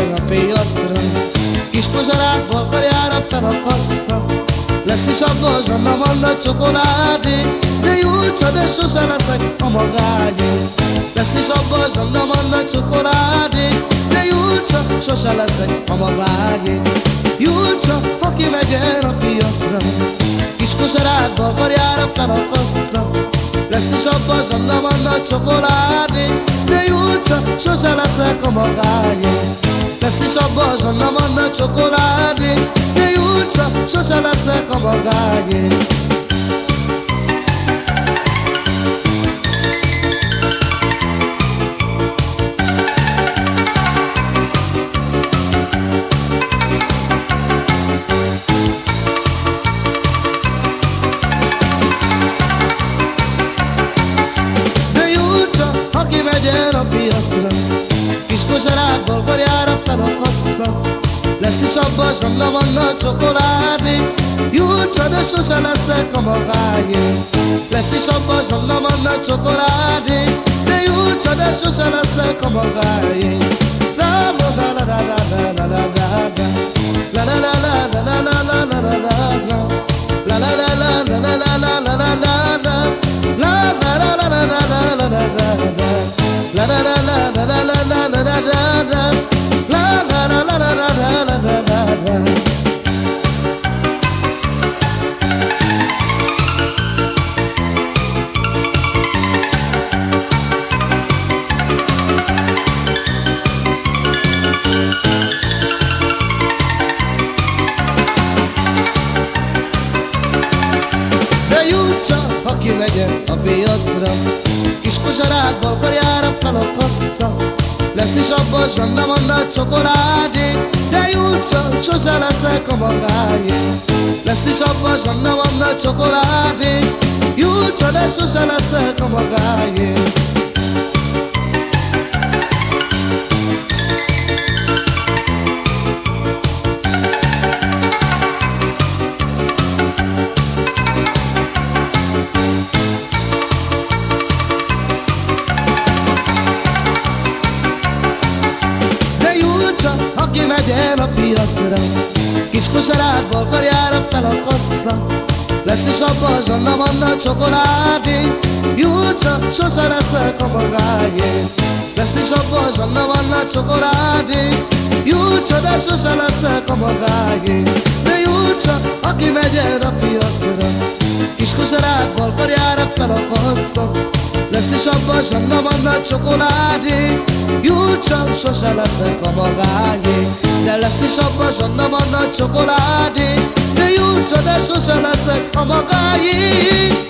kering a pélacrön Kis pozsarákba akarjára fel a kassa Lesz is abban a zsamra manna csokoládé. De gyújtsa, de sose leszek a magányé Lesz is abban a zsamra manna csokoládé. De gyújtsa, sose leszek a magányé Gyújtsa, ha kimegy el a piacra. Kis pozsarákba akarjára fel a kassa lesz is abban zsanna, manna, csokoládé. De jó csak, sose leszek a magányé lesz is a bazsanna, vannak csokoládé. De jó csak, sose leszek a magányé kosarákból karjára fel a kassa Lesz is abba zsamna van a csokoládé Jutsa, de sose leszek a magáé Lesz is abba zsamna van a csokoládé De jutsa, de sose leszek a magáé La la la la la la aki legyen a piacra Kis kozsarákból karjára fel a kassa lesz is abból zsandamanda csokoládé. De jut csak sose leszek a magáé. Lesz is abból zsandamanda csokoládé. Jut csak de sose leszek a magáé. El a piacra Kis kosarákból karjára fel a kassa Lesz is abba a zsanna van a csokoládé Jutsa, sose leszek a magáé. Lesz is abba a zsanna van a csokoládé Jutsa, de sose leszek a magáé. De jutsa, ha kimegy el a piacra. Kis kosarákból karjára fel a kassza Lesz is abban zsanga van nagy csokoládé. Jó csak sose leszek a magányé. De lesz is abban zsanga van nagy csokoládé. De jó csak de sose leszek a magányé.